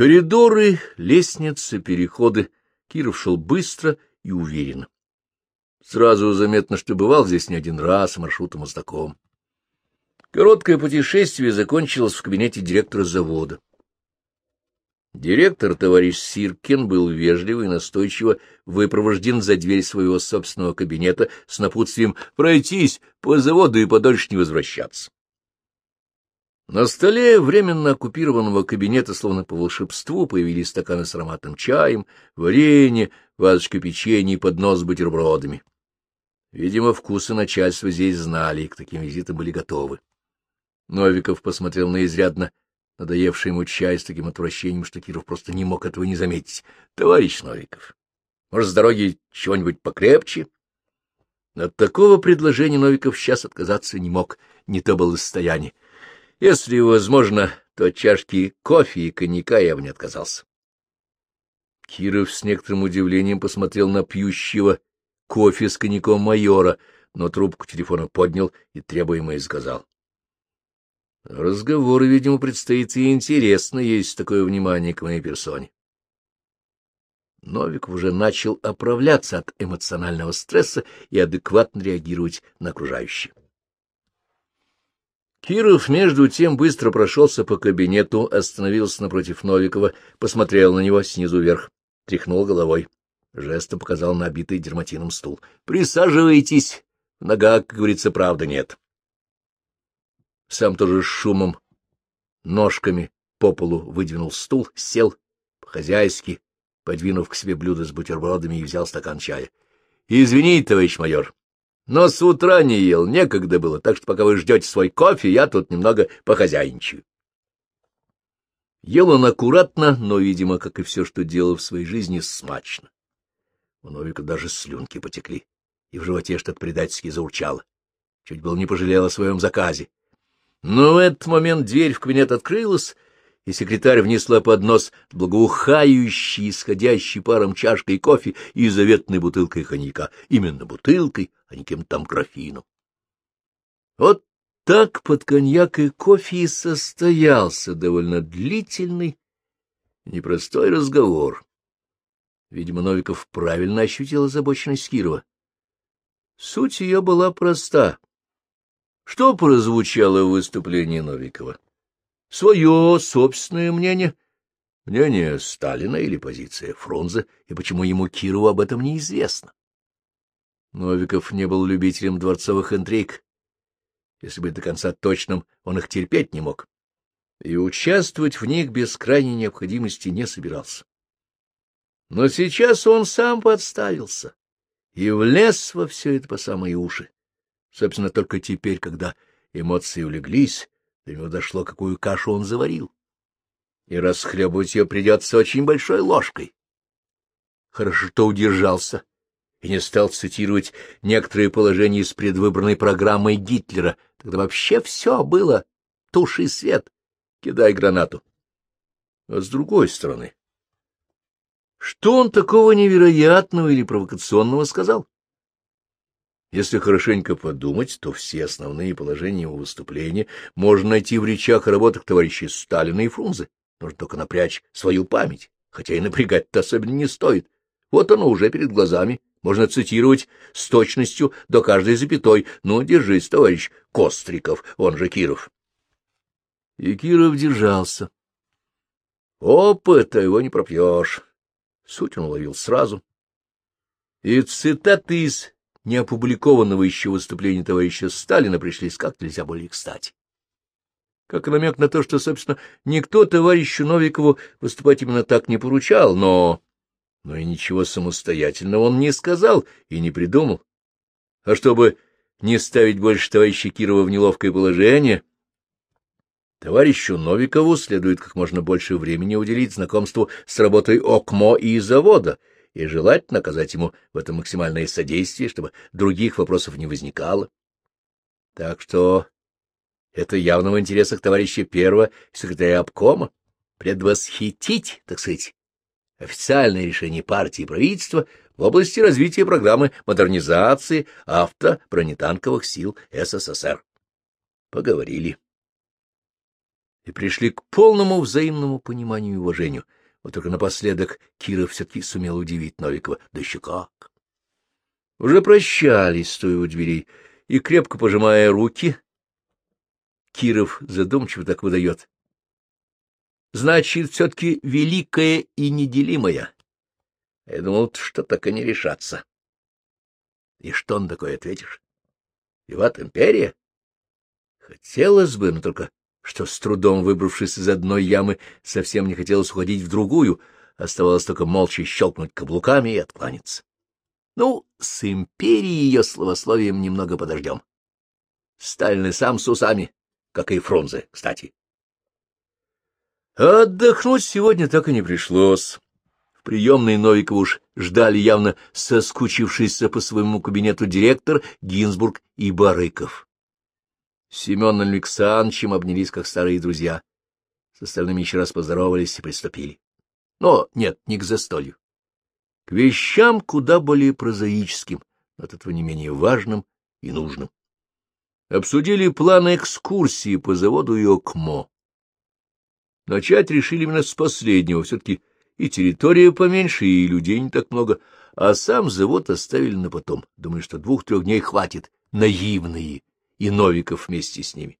Коридоры, лестницы, переходы. Киров шел быстро и уверенно. Сразу заметно, что бывал здесь не один раз, маршрутом знаком. Короткое путешествие закончилось в кабинете директора завода. Директор, товарищ Сиркин, был вежливо и настойчиво выпровожден за дверь своего собственного кабинета с напутствием пройтись по заводу и подольше не возвращаться. На столе временно оккупированного кабинета, словно по волшебству, появились стаканы с ароматным чаем, варенье, вазочка печенья и поднос с бутербродами. Видимо, вкусы начальства здесь знали и к таким визитам были готовы. Новиков посмотрел на изрядно надоевший ему чай с таким отвращением, что Киров просто не мог этого не заметить. — Товарищ Новиков, может, с дороги чего-нибудь покрепче? От такого предложения Новиков сейчас отказаться не мог, не то было состояние. Если возможно, то чашки кофе и коньяка я бы не отказался. Киров с некоторым удивлением посмотрел на пьющего кофе с коньяком майора, но трубку телефона поднял и требуемое сказал. Разговоры, видимо, предстоит и интересно, есть такое внимание к моей персоне. Новиков уже начал оправляться от эмоционального стресса и адекватно реагировать на окружающее. Киров, между тем, быстро прошелся по кабинету, остановился напротив Новикова, посмотрел на него снизу вверх, тряхнул головой. Жестом показал на обитый дерматином стул. — Присаживайтесь. В ногах, как говорится, правда нет. Сам тоже с шумом, ножками по полу выдвинул стул, сел по-хозяйски, подвинув к себе блюдо с бутербродами и взял стакан чая. — Извините, товарищ майор, но с утра не ел, некогда было, так что пока вы ждете свой кофе, я тут немного похозяйничаю. Ел он аккуратно, но, видимо, как и все, что делал в своей жизни, смачно. У Новика даже слюнки потекли, и в животе что-то предательски заурчало. Чуть было не пожалел о своем заказе. Но в этот момент дверь в кабинет открылась, и секретарь внесла поднос благоухающий, исходящий паром чашкой кофе и заветной бутылкой коньяка. Именно бутылкой, а не кем-то там графином. Вот так под коньяк и кофе и состоялся довольно длительный, непростой разговор. Видимо, Новиков правильно ощутил озабоченность Кирова. Суть ее была проста. Что прозвучало в выступлении Новикова? Свое собственное мнение, мнение Сталина или позиция Фрунзе, и почему ему Кирову об этом неизвестно. Новиков не был любителем дворцовых интриг. Если быть до конца точным, он их терпеть не мог. И участвовать в них без крайней необходимости не собирался. Но сейчас он сам подставился и влез во все это по самые уши. Собственно, только теперь, когда эмоции улеглись, до него дошло, какую кашу он заварил. И расхлебывать ее придется очень большой ложкой. Хорошо, что удержался и не стал цитировать некоторые положения из предвыборной программы Гитлера. Тогда вообще все было туши свет, кидай гранату. А с другой стороны, что он такого невероятного или провокационного сказал? Если хорошенько подумать, то все основные положения его выступления можно найти в речах и работах товарищей Сталина и Фрунзе. Нужно только напрячь свою память, хотя и напрягать-то особенно не стоит. Вот оно уже перед глазами. Можно цитировать с точностью до каждой запятой. Ну, держись, товарищ Костриков, он же Киров. И Киров держался. Опыта его не пропьешь. Суть он уловил сразу. И цитаты из неопубликованного еще выступления товарища Сталина пришлись как нельзя более кстати. Как намек на то, что, собственно, никто товарищу Новикову выступать именно так не поручал, но... Но и ничего самостоятельного он не сказал и не придумал. А чтобы не ставить больше товарища Кирова в неловкое положение, товарищу Новикову следует как можно больше времени уделить знакомству с работой ОКМО и завода — и желательно оказать ему в этом максимальное содействие, чтобы других вопросов не возникало. Так что это явно в интересах товарища первого секретаря обкома предвосхитить, так сказать, официальное решение партии и правительства в области развития программы модернизации авто-бронетанковых сил СССР. Поговорили. и пришли к полному взаимному пониманию и уважению. Вот только напоследок Киров все-таки сумел удивить Новикова. Да еще как! Уже прощались, стоя у дверей, и, крепко пожимая руки, Киров задумчиво так выдает. Значит, все-таки великая и неделимая. Я думал, что так и не решаться. И что он такое ответишь? Виват империя? Хотелось бы, но только что с трудом выбравшись из одной ямы, совсем не хотелось уходить в другую, оставалось только молча щелкнуть каблуками и откланяться. Ну, с империей ее словословием немного подождем. Сталин и сам с усами, как и Фрунзе, кстати. Отдохнуть сегодня так и не пришлось. В приемной Новикова уж ждали явно соскучившийся по своему кабинету директор Гинзбург и Барыков. Семен Александровичем обнялись, как старые друзья. С остальными еще раз поздоровались и приступили. Но нет, не к застолью. К вещам куда более прозаическим, но от этого не менее важным и нужным. Обсудили планы экскурсии по заводу и ОКМО. Начать решили именно с последнего, все-таки и территория поменьше, и людей не так много, а сам завод оставили на потом. Думаю, что двух-трех дней хватит. Наивные и Новиков вместе с ними.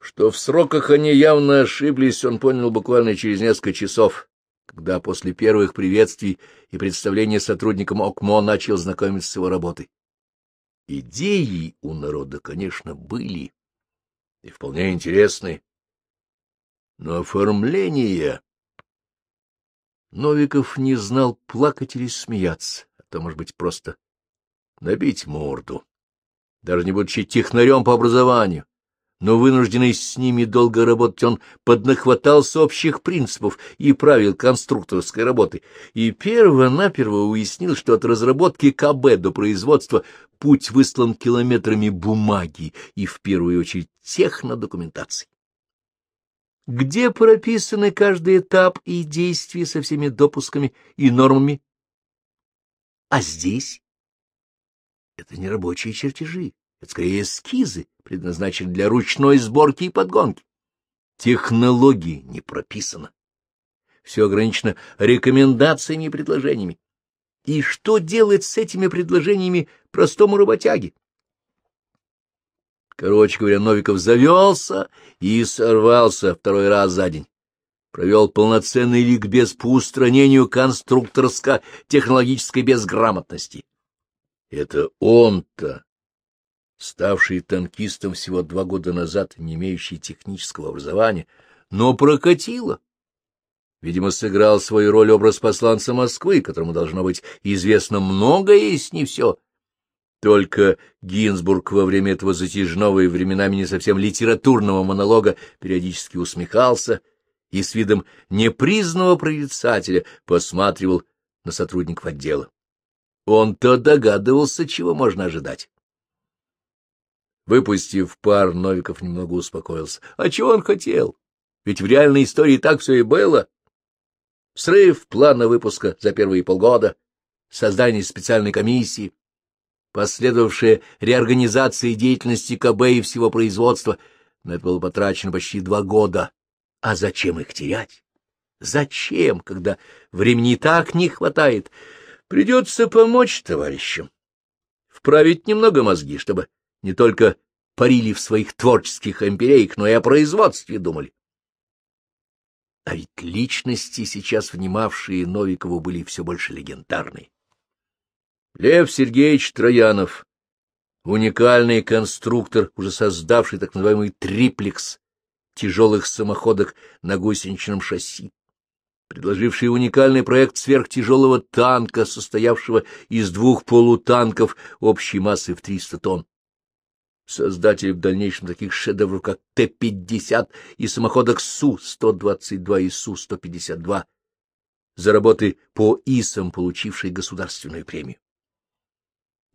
Что в сроках они явно ошиблись, он понял буквально через несколько часов, когда после первых приветствий и представления сотрудникам ОКМО начал знакомиться с его работой. Идеи у народа, конечно, были, и вполне интересные, но оформление... Новиков не знал, плакать или смеяться, а то, может быть, просто набить морду даже не будучи технарем по образованию, но вынужденный с ними долго работать, он поднахватался общих принципов и правил конструкторской работы, и перво-наперво уяснил, что от разработки КБ до производства путь выслан километрами бумаги и, в первую очередь, технодокументации. Где прописаны каждый этап и действия со всеми допусками и нормами? А здесь это не рабочие чертежи, это скорее эскизы, предназначенные для ручной сборки и подгонки. Технологии не прописано. Все ограничено рекомендациями и предложениями. И что делать с этими предложениями простому работяге? Короче говоря, Новиков завелся и сорвался второй раз за день. Провел полноценный ликбез по устранению конструкторско-технологической безграмотности. Это он-то, ставший танкистом всего два года назад, не имеющий технического образования, но прокатило. Видимо, сыграл свою роль образ посланца Москвы, которому должно быть известно многое, если не все. Только Гинзбург во время этого затяжного и временами не совсем литературного монолога периодически усмехался и с видом непризнанного прорицателя посматривал на сотрудников отдела. Он-то догадывался, чего можно ожидать. Выпустив пар, Новиков немного успокоился. А чего он хотел? Ведь в реальной истории так все и было. Срыв плана выпуска за первые полгода, создание специальной комиссии, последовавшая реорганизация деятельности КБ и всего производства. На это было потрачено почти два года. А зачем их терять? Зачем, когда времени так не хватает? Придется помочь товарищам, вправить немного мозги, чтобы не только парили в своих творческих империях, но и о производстве думали. А ведь личности, сейчас внимавшие Новикову, были все больше легендарные. Лев Сергеевич Троянов, уникальный конструктор, уже создавший так называемый триплекс тяжелых самоходок на гусеничном шасси, предложивший уникальный проект сверхтяжелого танка, состоявшего из двух полутанков общей массой в 300 тонн. Создатель в дальнейшем таких шедевров, как Т-50 и самоходок Су-122 и Су-152, за работы по ИСам, получивший государственную премию.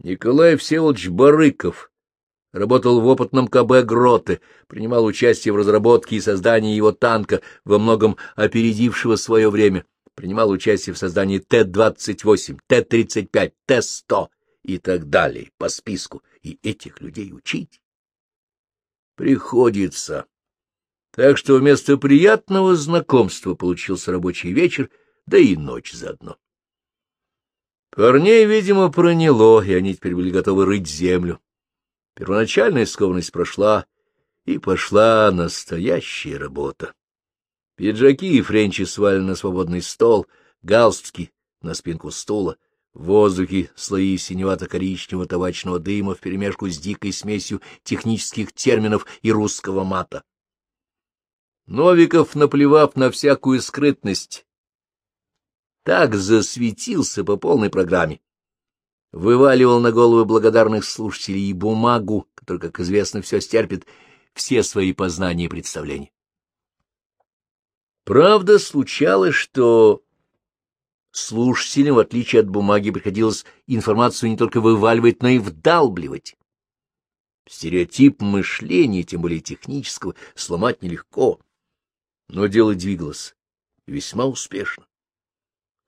Николай Всеволодович Барыков, Работал в опытном КБ «Гроты», принимал участие в разработке и создании его танка, во многом опередившего свое время, принимал участие в создании Т-28, Т-35, Т-100 и так далее по списку, и этих людей учить приходится. Так что вместо приятного знакомства получился рабочий вечер, да и ночь заодно. Парней, видимо, проняло, и они теперь были готовы рыть землю. Первоначальная скованность прошла, и пошла настоящая работа. Пиджаки и френчи свалены на свободный стол, галстуки на спинку стула, в воздухе слои синевато-коричневого табачного дыма вперемешку с дикой смесью технических терминов и русского мата. Новиков, наплевав на всякую скрытность, так засветился по полной программе. Вываливал на головы благодарных слушателей и бумагу, которая, как известно, все стерпит, все свои познания и представления. Правда, случалось, что слушателям, в отличие от бумаги, приходилось информацию не только вываливать, но и вдалбливать. Стереотип мышления, тем более технического, сломать нелегко. Но дело двигалось весьма успешно.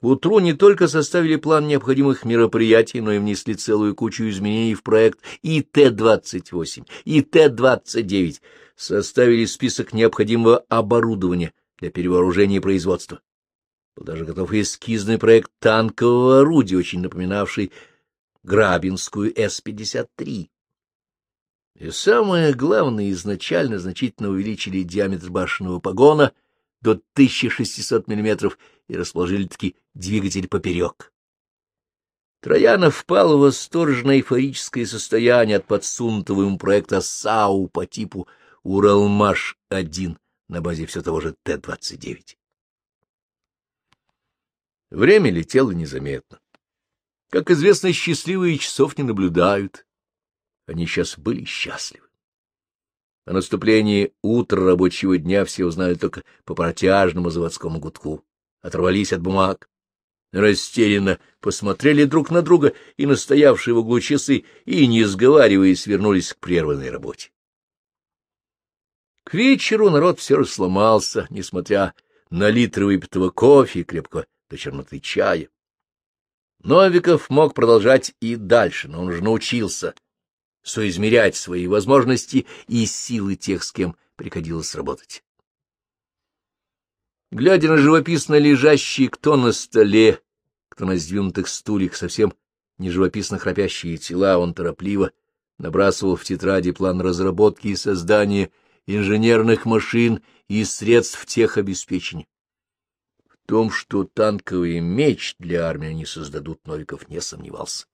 Утру не только составили план необходимых мероприятий, но и внесли целую кучу изменений в проект и Т-28, и Т-29, составили список необходимого оборудования для перевооружения производства. Был даже готов эскизный проект танкового орудия, очень напоминавший Грабинскую С-53. И самое главное, изначально значительно увеличили диаметр башенного погона до 1600 мм и расположили-таки двигатель поперек. Троянов впал в восторженное эйфорическое состояние от подсунутого ему проекта САУ по типу «Уралмаш-1» на базе все того же Т-29. Время летело незаметно. Как известно, счастливые часов не наблюдают. Они сейчас были счастливы. О наступлении утра рабочего дня все узнали только по протяжному заводскому гудку оторвались от бумаг, растерянно посмотрели друг на друга и настоявшие в углу часы, и, не сговариваясь, вернулись к прерванной работе. К вечеру народ все рассломался, несмотря на литры выпитого кофе и крепкого до черноты чая. Новиков мог продолжать и дальше, но он уже научился соизмерять свои возможности и силы тех, с кем приходилось работать. Глядя на живописно лежащие кто на столе, кто на сдвинутых стульях, совсем не живописно храпящие тела, он торопливо набрасывал в тетради план разработки и создания инженерных машин и средств техобеспечения. В том, что танковый меч для армии они создадут, Новиков не сомневался.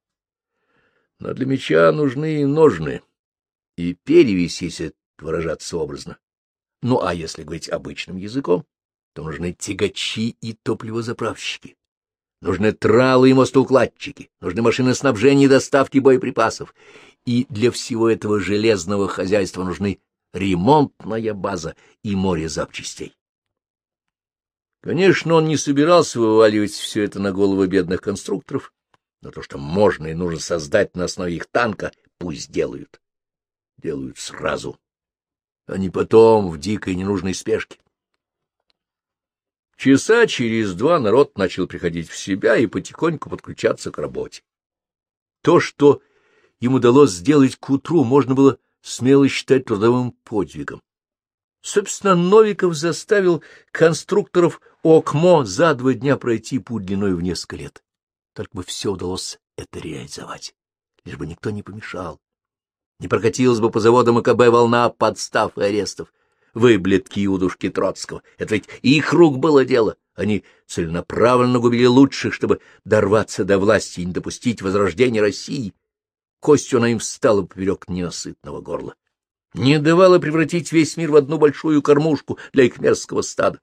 Но для меча нужны и ножны, и перевесь, если выражаться образно. Ну, а если говорить обычным языком, то нужны тягачи и топливозаправщики. Нужны тралы и мостоукладчики, нужны машины снабжения и доставки боеприпасов. И для всего этого железного хозяйства нужны ремонтная база и море запчастей. Конечно, он не собирался вываливать все это на головы бедных конструкторов, но то, что можно и нужно создать на основе их танка, пусть делают. Делают сразу, а не потом в дикой ненужной спешке. Часа через два народ начал приходить в себя и потихоньку подключаться к работе. То, что им удалось сделать к утру, можно было смело считать трудовым подвигом. Собственно, Новиков заставил конструкторов ОКМО за два дня пройти путь длиной в несколько лет. Только бы все удалось это реализовать, лишь бы никто не помешал. Не прокатилась бы по заводам ИКБ волна подстав и арестов выблетки Иудушки Троцкого. Это ведь их рук было дело. Они целенаправленно губили лучших, чтобы дорваться до власти и не допустить возрождения России. Костью она им встала поперек ненасытного горла. Не давала превратить весь мир в одну большую кормушку для их мерзкого стада.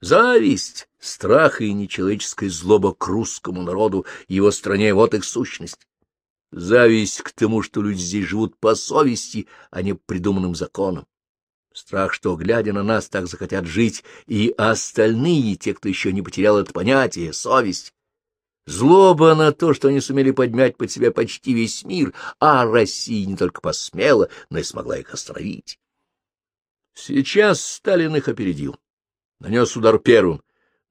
Зависть, страх и нечеловеческая злоба к русскому народу и его стране — вот их сущность. Зависть к тому, что люди здесь живут по совести, а не придуманным законам. Страх, что, глядя на нас, так захотят жить и остальные, те, кто еще не потерял это понятие, совесть. Злоба на то, что они сумели подмять под себя почти весь мир, а Россия не только посмела, но и смогла их остановить. Сейчас Сталин их опередил, нанес удар первым,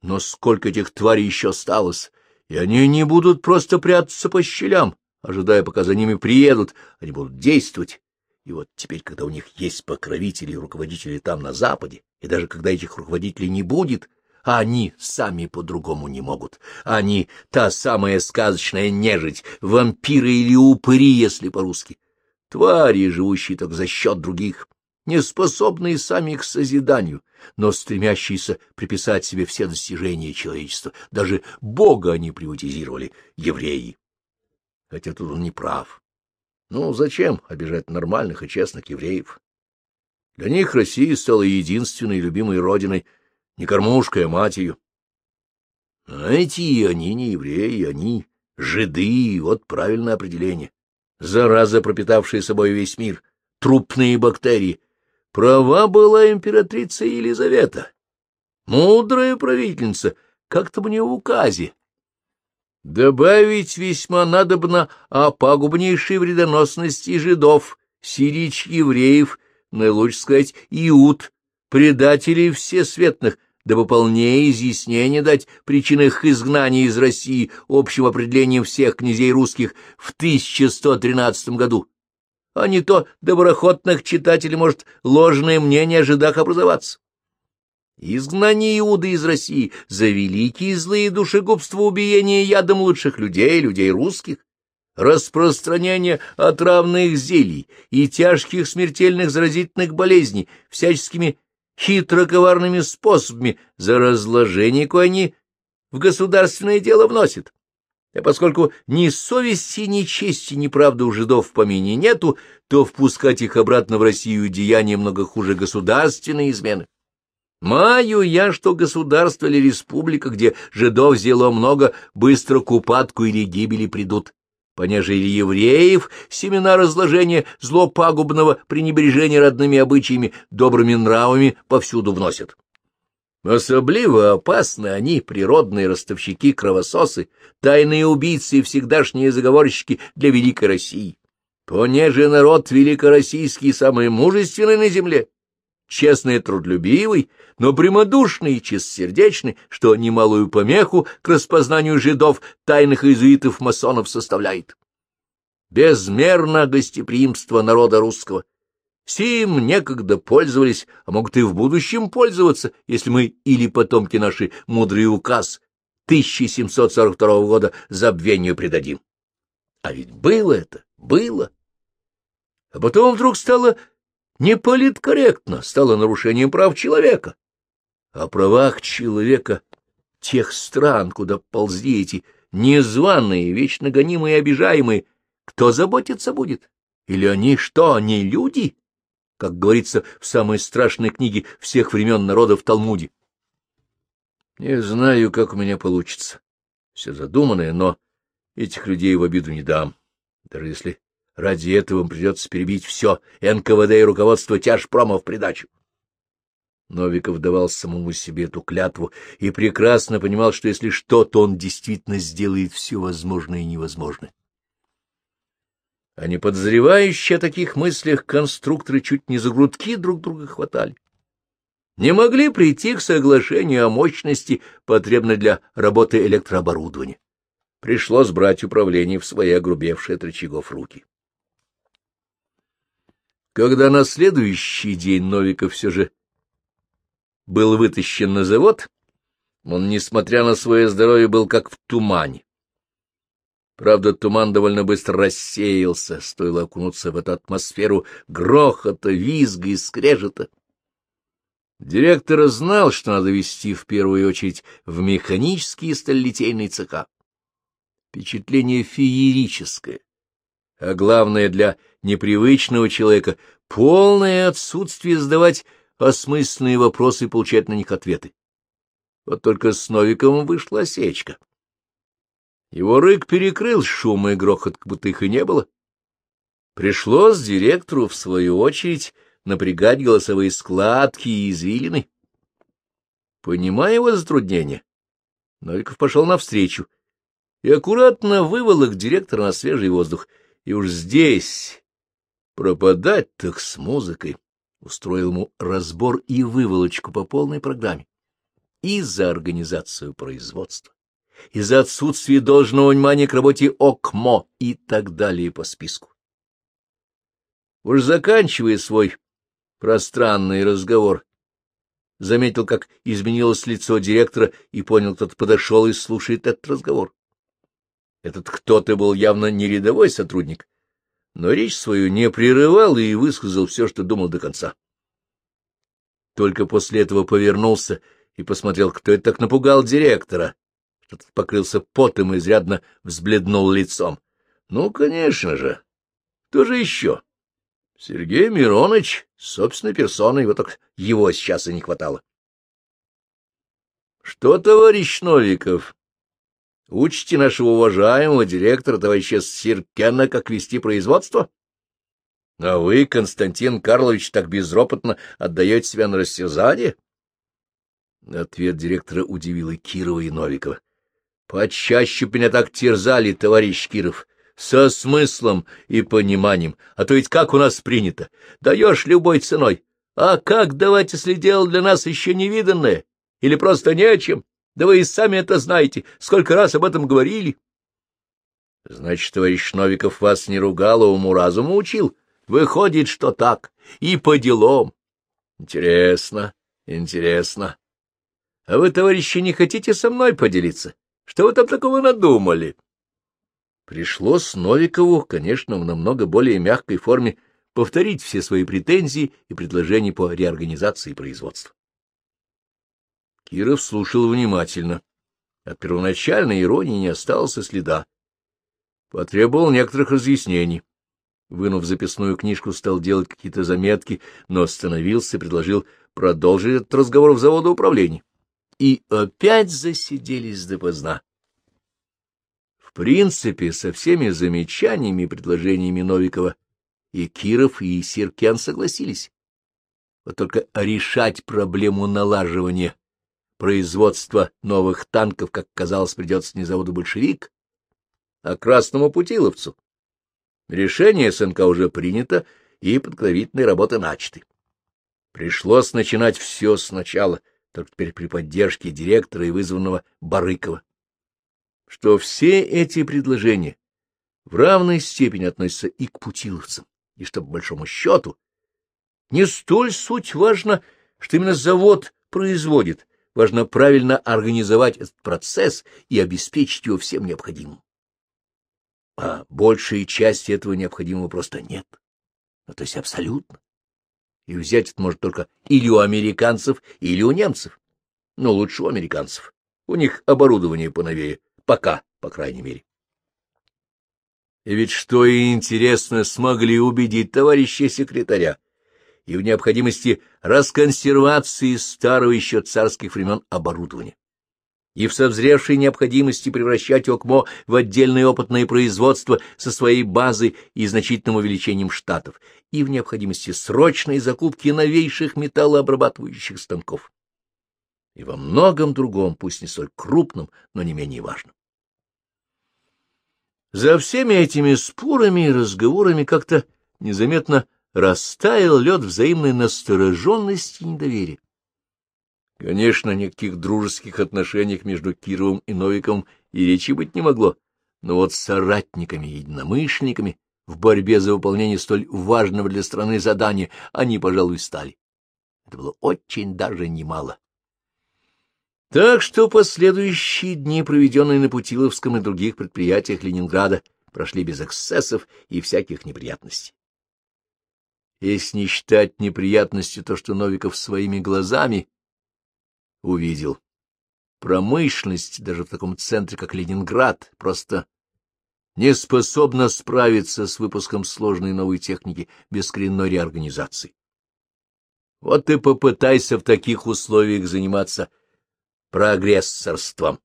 но сколько этих тварей еще осталось, и они не будут просто прятаться по щелям, ожидая, пока за ними приедут, они будут действовать И вот теперь, когда у них есть покровители и руководители там, на Западе, и даже когда этих руководителей не будет, они сами по-другому не могут. Они — та самая сказочная нежить, вампиры или упыри, если по-русски. Твари, живущие только за счет других, не способные сами к созиданию, но стремящиеся приписать себе все достижения человечества. Даже Бога они приватизировали, евреи. Хотя тут он не прав. Ну, зачем обижать нормальных и честных евреев? Для них Россия стала единственной любимой родиной — не кормушкой, а матерью. А эти они не евреи, они жиды, вот правильное определение. Зараза, пропитавшая собой весь мир, трупные бактерии. Права была императрица Елизавета. Мудрая правительница, как-то мне в указе. Добавить весьма надобно о пагубнейшей вредоносности жидов, сирич евреев, наилучше сказать, иуд, предателей всесветных, дабы полнее изъяснение дать причин их изгнания из России общим определением всех князей русских в 1113 году. А не то доброхотных читателей может ложное мнение о жидах образоваться. Изгнание Иуды из России за великие злые душегубства убиения ядом лучших людей, людей русских, распространение отравных зелий и тяжких смертельных заразительных болезней всяческими хитро-коварными способами, за разложение, кое они в государственное дело вносят. А поскольку ни совести, ни чести, ни правды у жидов в помине нету, то впускать их обратно в Россию деяние много хуже государственной измены. Маю я, что государство или республика, где жидов взяло много, быстро к упадку или гибели придут понеже или евреев семена разложения злопагубного пренебрежения родными обычаями, добрыми нравами повсюду вносят. Особливо опасны они, природные ростовщики-кровососы, тайные убийцы и всегдашние заговорщики для Великой России. Понеже народ великороссийский самый мужественный на земле, честный и трудолюбивый, но прямодушный и чистосердечный, что немалую помеху к распознанию жидов, тайных иезуитов-масонов составляет. Безмерно гостеприимство народа русского. Сим некогда пользовались, а могут и в будущем пользоваться, если мы или потомки наши мудрый указ 1742 года забвению предадим. А ведь было это, было. А потом вдруг стало неполиткорректно, стало нарушением прав человека. О правах человека тех стран, куда ползли эти незваные, вечно гонимые и обижаемые, кто заботиться будет? Или они что, они люди? Как говорится в самой страшной книге всех времен народа в Талмуде. Не знаю, как у меня получится. Все задуманное, но этих людей в обиду не дам, даже если Ради этого им придется перебить все НКВД и руководство тяжпрома в придачу. Новиков давал самому себе эту клятву и прекрасно понимал, что если что, то он действительно сделает все возможное и невозможное. А не подозревающие о таких мыслях конструкторы чуть не за грудки друг друга хватали. Не могли прийти к соглашению о мощности, потребной для работы электрооборудования. Пришлось брать управление в свои огрубевшие от рычагов руки. Когда на следующий день Новиков все же был вытащен на завод, он, несмотря на свое здоровье, был как в тумане. Правда, туман довольно быстро рассеялся, стоило окунуться в эту атмосферу грохота, визга и скрежета. Директор знал, что надо вести в первую очередь в механические сталелитейные цеха. Впечатление феерическое, а главное для непривычного человека — полное отсутствие задавать осмысленные вопросы и получать на них ответы. Вот только с Новиковым вышла осечка. Его рык перекрыл шум и грохот, как будто их и не было. Пришлось директору, в свою очередь, напрягать голосовые складки и извилины. Понимая его затруднение, Новиков пошел навстречу и аккуратно выволок директора на свежий воздух — и уж здесь пропадать так с музыкой. Устроил ему разбор и выволочку по полной программе. И за организацию производства, и за отсутствие должного внимания к работе ОКМО и так далее по списку. Уж заканчивая свой пространный разговор, заметил, как изменилось лицо директора, и понял, кто-то подошел и слушает этот разговор. Этот кто-то был явно не рядовой сотрудник, но речь свою не прерывал и высказал все, что думал до конца. Только после этого повернулся и посмотрел, кто это так напугал директора. Что-то покрылся потом и изрядно взбледнул лицом. Ну, конечно же. Кто же еще? Сергей Миронович, собственной персоной, вот так его сейчас и не хватало. — Что, товарищ Новиков, учите нашего уважаемого директора, товарища Сиркена, как вести производство? А вы, Константин Карлович, так безропотно отдаете себя на растерзание? Ответ директора удивил и Кирова, и Новикова. — Почаще меня так терзали, товарищ Киров, со смыслом и пониманием, а то ведь как у нас принято, даешь любой ценой, а как давать, если дело для нас еще невиданное, или просто не о чем? Да вы и сами это знаете, сколько раз об этом говорили. — Значит, товарищ Новиков вас не ругал, а уму-разуму учил? Выходит, что так, и по делам. Интересно, интересно. А вы, товарищи, не хотите со мной поделиться? Что вы там такого надумали? Пришлось Новикову, конечно, в намного более мягкой форме, повторить все свои претензии и предложения по реорганизации производства. Киров слушал внимательно. От первоначальной иронии не осталось следа. Потребовал некоторых разъяснений. Вынув записную книжку, стал делать какие-то заметки, но остановился и предложил продолжить этот разговор в заводоуправлении. И опять засиделись допоздна. В принципе, со всеми замечаниями и предложениями Новикова и Киров, и Сиркен согласились. Вот только решать проблему налаживания производства новых танков, как казалось, придется не заводу «Большевик», а красному путиловцу. Решение СНК уже принято, и подготовительные работы начаты. Пришлось начинать все сначала, только теперь при поддержке директора и вызванного Барыкова. Что все эти предложения в равной степени относятся и к путиловцам, и что, по большому счету, не столь суть важно, что именно завод производит, важно правильно организовать этот процесс и обеспечить его всем необходимым а большей части этого необходимого просто нет. Ну, то есть абсолютно. И взять это может только или у американцев, или у немцев. Но лучше у американцев. У них оборудование поновее. Пока, по крайней мере. И ведь что и интересно, смогли убедить товарища секретаря и в необходимости расконсервации старого еще царских времен оборудования и в созревшей необходимости превращать ОКМО в отдельное опытное производство со своей базой и значительным увеличением штатов, и в необходимости срочной закупки новейших металлообрабатывающих станков. И во многом другом, пусть не столь крупном, но не менее важном. За всеми этими спорами и разговорами как-то незаметно растаял лед взаимной настороженности и недоверия. Конечно, никаких дружеских отношениях между Кировым и Новиком и речи быть не могло, но вот соратниками и единомышленниками в борьбе за выполнение столь важного для страны задания они, пожалуй, стали. Это было очень даже немало. Так что последующие дни, проведенные на Путиловском и других предприятиях Ленинграда, прошли без эксцессов и всяких неприятностей. Если не считать неприятности то, что Новиков своими глазами увидел. Промышленность, даже в таком центре, как Ленинград, просто не способна справиться с выпуском сложной новой техники без коренной реорганизации. Вот и попытайся в таких условиях заниматься прогрессорством.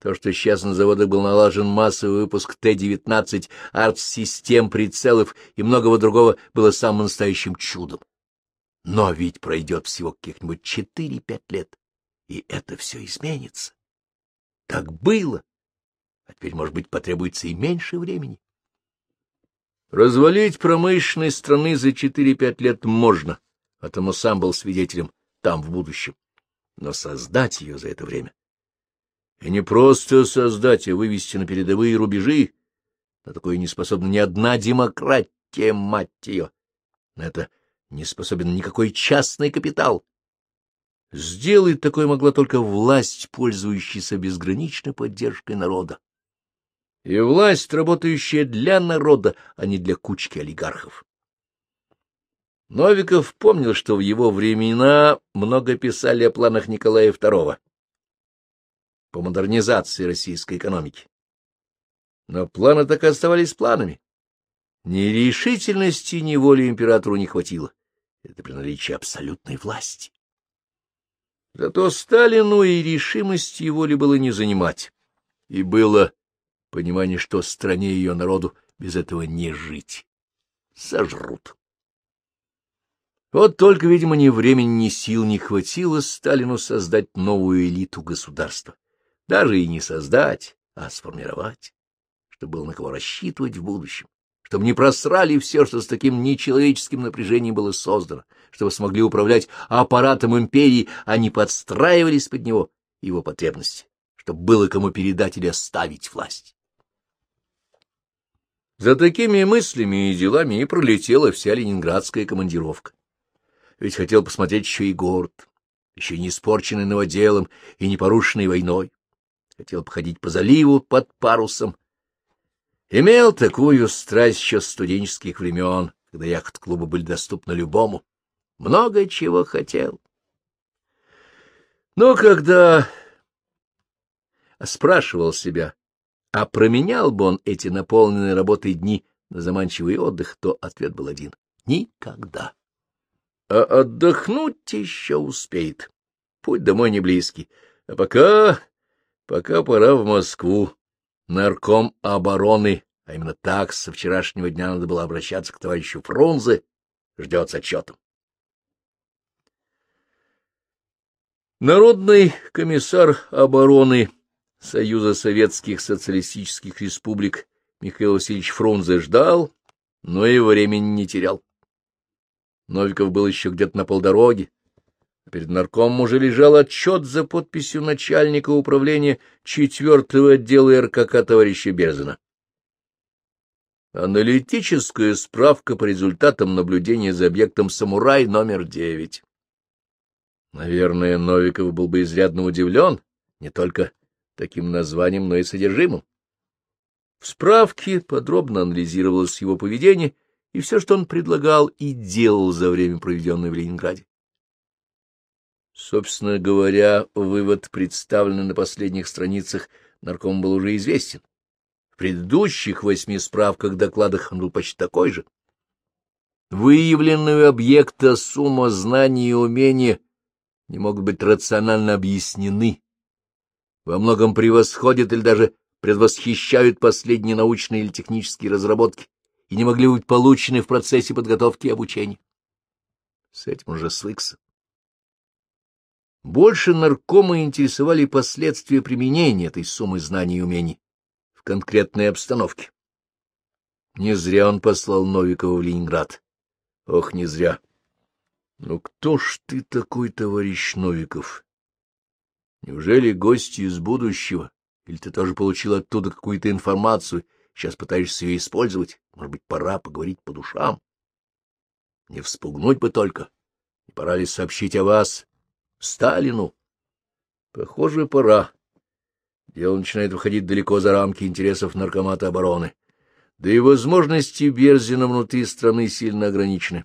То, что сейчас на заводах был налажен массовый выпуск Т-19, арт-систем, прицелов и многого другого, было самым настоящим чудом. Но ведь пройдет всего каких-нибудь четыре-пять лет, и это все изменится. Так было, а теперь, может быть, потребуется и меньше времени. Развалить промышленность страны за четыре-пять лет можно, а тому сам был свидетелем там в будущем. Но создать ее за это время. И не просто создать, а вывести на передовые рубежи, на такое не способна ни одна демократия мать ее! На это не способен никакой частный капитал. Сделать такое могла только власть, пользующаяся безграничной поддержкой народа. И власть, работающая для народа, а не для кучки олигархов. Новиков помнил, что в его времена много писали о планах Николая II по модернизации российской экономики. Но планы так и оставались планами. Ни решительности, ни воли императору не хватило. Это при наличии абсолютной власти. Зато Сталину и решимости и воли было не занимать. И было понимание, что стране и ее народу без этого не жить. Сожрут. Вот только, видимо, ни времени, ни сил не хватило Сталину создать новую элиту государства. Даже и не создать, а сформировать, чтобы было на кого рассчитывать в будущем, чтобы не просрали все, что с таким нечеловеческим напряжением было создано, чтобы смогли управлять аппаратом империи, а не подстраивались под него его потребности, чтобы было кому передать или оставить власть. За такими мыслями и делами и пролетела вся ленинградская командировка ведь хотел посмотреть еще и город, еще не испорченный новоделом и не порушенный войной. Хотел походить по заливу под парусом. Имел такую страсть еще студенческих времен, когда яхт-клубы были доступны любому. Много чего хотел. Но когда спрашивал себя, а променял бы он эти наполненные работой дни на заманчивый отдых, то ответ был один — никогда а отдохнуть еще успеет. Путь домой не близкий. А пока... пока пора в Москву. Нарком обороны, а именно так со вчерашнего дня надо было обращаться к товарищу Фрунзе, ждет с отчетом. Народный комиссар обороны Союза Советских Социалистических Республик Михаил Васильевич Фрунзе ждал, но и времени не терял. Новиков был еще где-то на полдороги. Перед наркомом уже лежал отчет за подписью начальника управления четвертого отдела РКК товарища Берзина. Аналитическая справка по результатам наблюдения за объектом «Самурай» номер девять. Наверное, Новиков был бы изрядно удивлен не только таким названием, но и содержимым. В справке подробно анализировалось его поведение и все, что он предлагал и делал за время, проведенное в Ленинграде. Собственно говоря, вывод, представленный на последних страницах, нарком был уже известен. В предыдущих восьми справках докладах он был почти такой же. Выявленные объекта сумма знаний и умения не могут быть рационально объяснены, во многом превосходят или даже предвосхищают последние научные или технические разработки, и не могли быть получены в процессе подготовки и обучения. С этим уже свыкся. Больше наркома интересовали последствия применения этой суммы знаний и умений в конкретной обстановке. Не зря он послал Новикова в Ленинград. Ох, не зря. Ну кто ж ты такой, товарищ Новиков? Неужели гости из будущего? Или ты тоже получил оттуда какую-то информацию Сейчас пытаешься ее использовать. Может быть, пора поговорить по душам? Не вспугнуть бы только. Не пора ли сообщить о вас Сталину? Похоже, пора. Дело начинает выходить далеко за рамки интересов наркомата обороны. Да и возможности Берзина внутри страны сильно ограничены.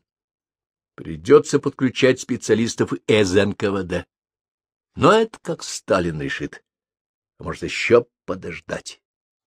Придется подключать специалистов из НКВД. Но это как Сталин решит. А может, еще подождать.